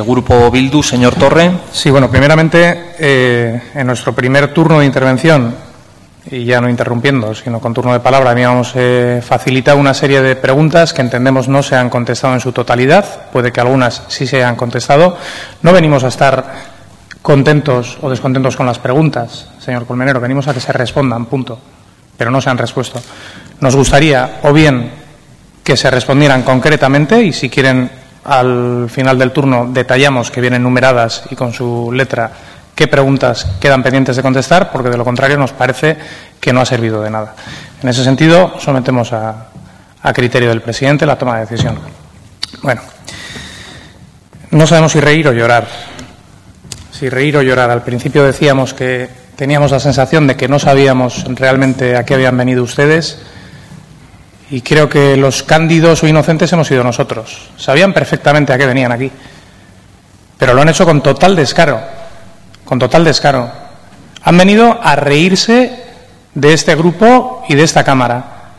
Grupo Bildu, señor Torre. Sí, bueno, primeramente, eh, en nuestro primer turno de intervención, y ya no interrumpiendo, sino con turno de palabra, habíamos eh, facilitado una serie de preguntas que entendemos no se han contestado en su totalidad. Puede que algunas sí se hayan contestado. No venimos a estar contentos o descontentos con las preguntas, señor Colmenero. Venimos a que se respondan, punto. Pero no se han respuesto. Nos gustaría, o bien, que se respondieran concretamente y si quieren al final del turno detallamos que vienen numeradas y con su letra qué preguntas quedan pendientes de contestar, porque de lo contrario nos parece que no ha servido de nada. En ese sentido, sometemos a, a criterio del presidente la toma de decisión. Bueno, no sabemos si reír o llorar. Si reír o llorar. Al principio decíamos que teníamos la sensación de que no sabíamos realmente a qué habían venido ustedes y creo que los cándidos o inocentes hemos sido nosotros. Sabían perfectamente a qué venían aquí. Pero lo han hecho con total descaro. Con total descaro. Han venido a reírse de este grupo y de esta Cámara.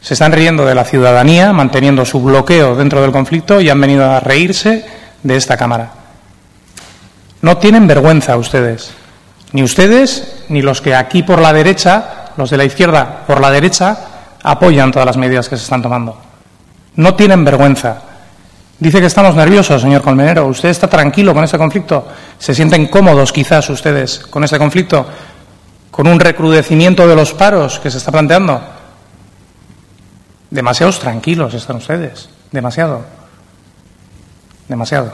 Se están riendo de la ciudadanía, manteniendo su bloqueo dentro del conflicto y han venido a reírse de esta Cámara. No tienen vergüenza ustedes. Ni ustedes, ni los que aquí por la derecha, los de la izquierda por la derecha, apoyan todas las medidas que se están tomando. No tienen vergüenza. Dice que estamos nerviosos, señor Colmenero. ¿Usted está tranquilo con este conflicto? ¿Se sienten cómodos quizás ustedes con este conflicto? ¿Con un recrudecimiento de los paros que se está planteando? Demasiados tranquilos están ustedes. Demasiado. Demasiado.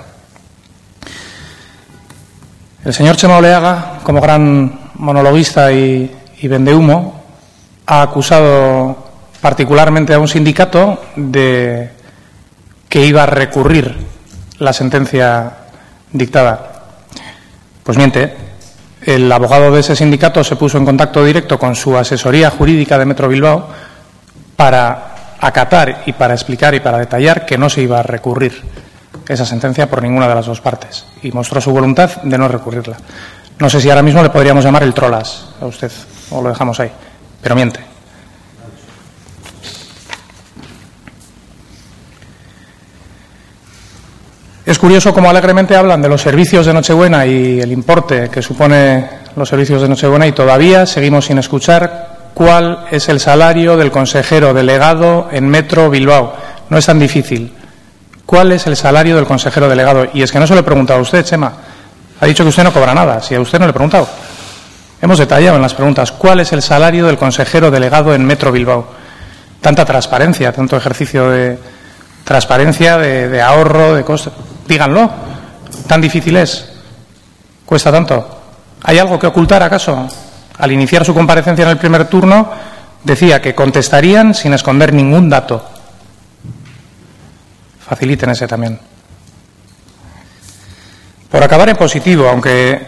El señor Chema Oleaga, como gran monologuista y, y vendehumo, ha acusado particularmente a un sindicato de que iba a recurrir la sentencia dictada. Pues miente, el abogado de ese sindicato se puso en contacto directo con su asesoría jurídica de Metro Bilbao para acatar y para explicar y para detallar que no se iba a recurrir esa sentencia por ninguna de las dos partes y mostró su voluntad de no recurrirla. No sé si ahora mismo le podríamos llamar el trolas a usted o lo dejamos ahí, pero miente. Es curioso cómo alegremente hablan de los servicios de Nochebuena y el importe que supone los servicios de Nochebuena y todavía seguimos sin escuchar cuál es el salario del consejero delegado en Metro Bilbao. No es tan difícil. ¿Cuál es el salario del consejero delegado? Y es que no se lo he preguntado a usted, Chema. Ha dicho que usted no cobra nada. Si a usted no le he preguntado. Hemos detallado en las preguntas cuál es el salario del consejero delegado en Metro Bilbao. Tanta transparencia, tanto ejercicio de transparencia, de, ahorro, de costes. Díganlo. ¿Tan difícil es? ¿Cuesta tanto? ¿Hay algo que ocultar acaso? Al iniciar su comparecencia en el primer turno, decía que contestarían sin esconder ningún dato. Faciliten ese también. Por acabar en positivo, aunque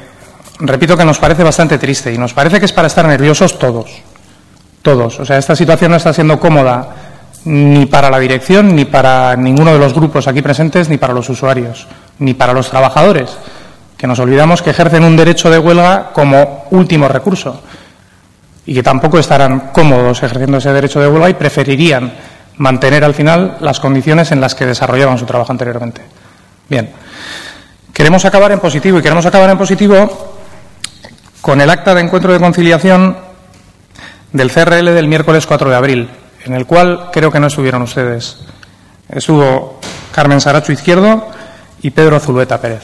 repito que nos parece bastante triste y nos parece que es para estar nerviosos todos. Todos. O sea, esta situación no está siendo cómoda ni para la dirección, ni para ninguno de los grupos aquí presentes, ni para los usuarios, ni para los trabajadores, que nos olvidamos que ejercen un derecho de huelga como último recurso y que tampoco estarán cómodos ejerciendo ese derecho de huelga y preferirían mantener al final las condiciones en las que desarrollaban su trabajo anteriormente. Bien, queremos acabar en positivo y queremos acabar en positivo con el acta de encuentro de conciliación del CRL del miércoles 4 de abril en el cual creo que no estuvieron ustedes. Estuvo Carmen Saracho Izquierdo y Pedro Zulueta Pérez.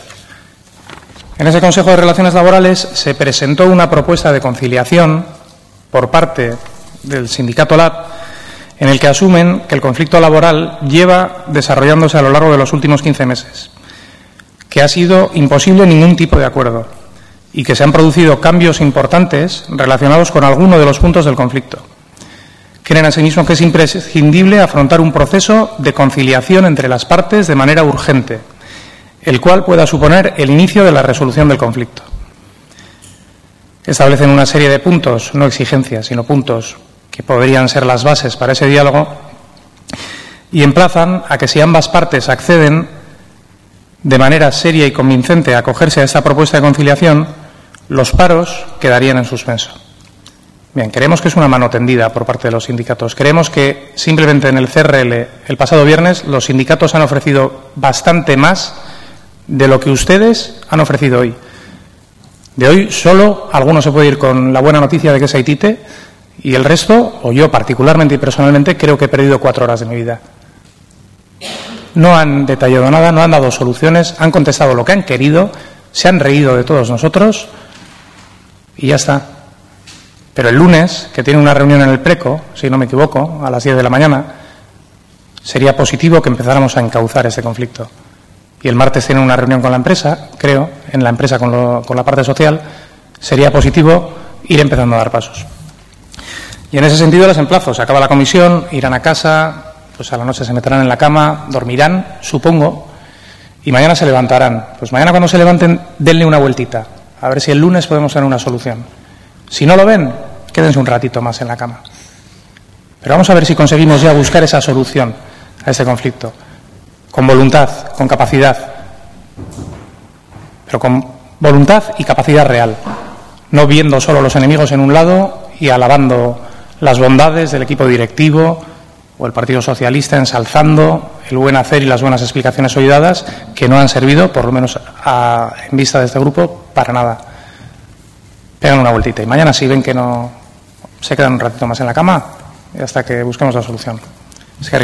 En ese Consejo de Relaciones Laborales se presentó una propuesta de conciliación por parte del sindicato LAB en el que asumen que el conflicto laboral lleva desarrollándose a lo largo de los últimos 15 meses, que ha sido imposible ningún tipo de acuerdo y que se han producido cambios importantes relacionados con alguno de los puntos del conflicto creen asimismo que es imprescindible afrontar un proceso de conciliación entre las partes de manera urgente, el cual pueda suponer el inicio de la resolución del conflicto. Establecen una serie de puntos, no exigencias, sino puntos que podrían ser las bases para ese diálogo y emplazan a que si ambas partes acceden de manera seria y convincente a acogerse a esta propuesta de conciliación, los paros quedarían en suspenso. Bien, creemos que es una mano tendida por parte de los sindicatos. Creemos que simplemente en el CRL el pasado viernes los sindicatos han ofrecido bastante más de lo que ustedes han ofrecido hoy. De hoy solo alguno se puede ir con la buena noticia de que es Haitite y el resto, o yo particularmente y personalmente, creo que he perdido cuatro horas de mi vida. No han detallado nada, no han dado soluciones, han contestado lo que han querido, se han reído de todos nosotros y ya está. Pero el lunes, que tiene una reunión en el Preco, si no me equivoco, a las 10 de la mañana, sería positivo que empezáramos a encauzar ese conflicto. Y el martes tiene una reunión con la empresa, creo, en la empresa con, con la parte social, sería positivo ir empezando a dar pasos. Y en ese sentido les emplazo, se acaba la comisión, irán a casa, pues a la noche se meterán en la cama, dormirán, supongo, y mañana se levantarán. Pues mañana cuando se levanten, denle una vueltita, a ver si el lunes podemos tener una solución. Si no lo ven, quédense un ratito más en la cama. Pero vamos a ver si conseguimos ya buscar esa solución a ese conflicto, con voluntad, con capacidad, pero con voluntad y capacidad real, no viendo solo los enemigos en un lado y alabando las bondades del equipo directivo o el Partido Socialista ensalzando el buen hacer y las buenas explicaciones hoy que no han servido, por lo menos a, en vista de este grupo, para nada. Pegan una vueltita y mañana si ven que no se quedan un ratito más en la cama hasta que busquemos la solución. Es que